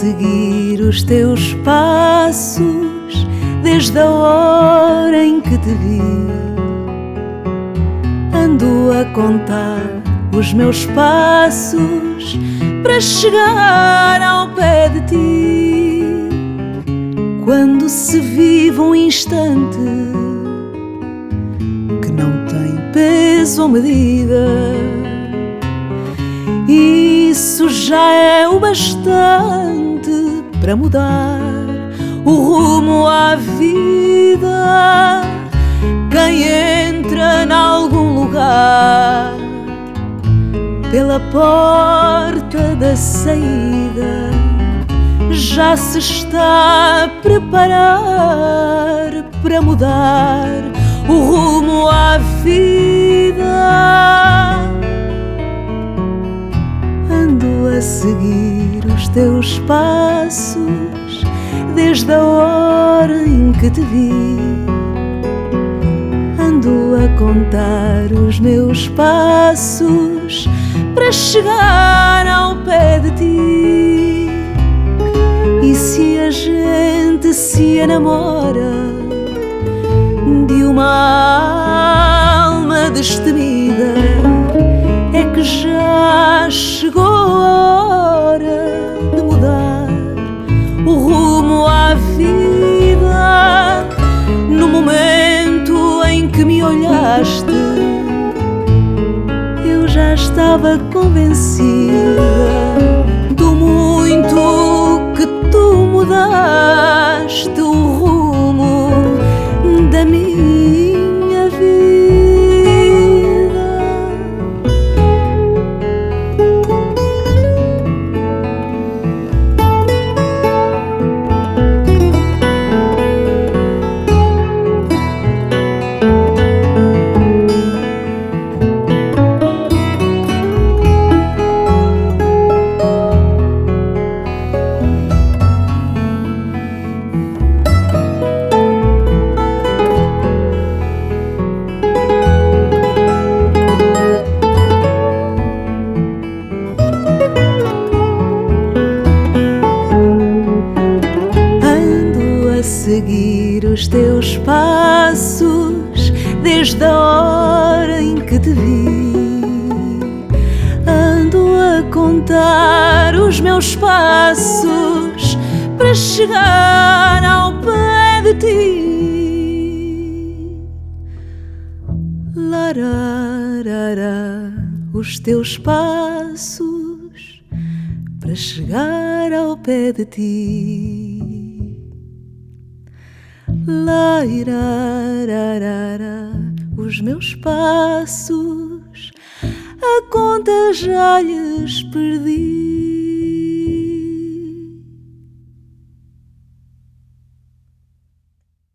seguir os teus passos desde a hora em que te vi. Ando a contar os meus passos para chegar ao pé de ti. Quando se vive um instante que não tem peso ou medida, isso já é o bastante para mudar o rumo à vida. Quem entra em algum lugar pela porta da saída já se está a seguir os teus passos desde a hora em que te vi. Ando a contar os meus passos para chegar ao pé de ti. E se a gente se enamora de uma alma destemida, o rumo à vida. No momento em que me olhaste, eu já estava convencida do muito que tu mudaste o rumo da minha seguir os teus passos desde a hora em que te vi. Ando a contar os meus passos para chegar ao pé de ti. Lararara, os teus passos para chegar ao pé de ti. Lairarara, os meus passos, a conta já lhes perdi.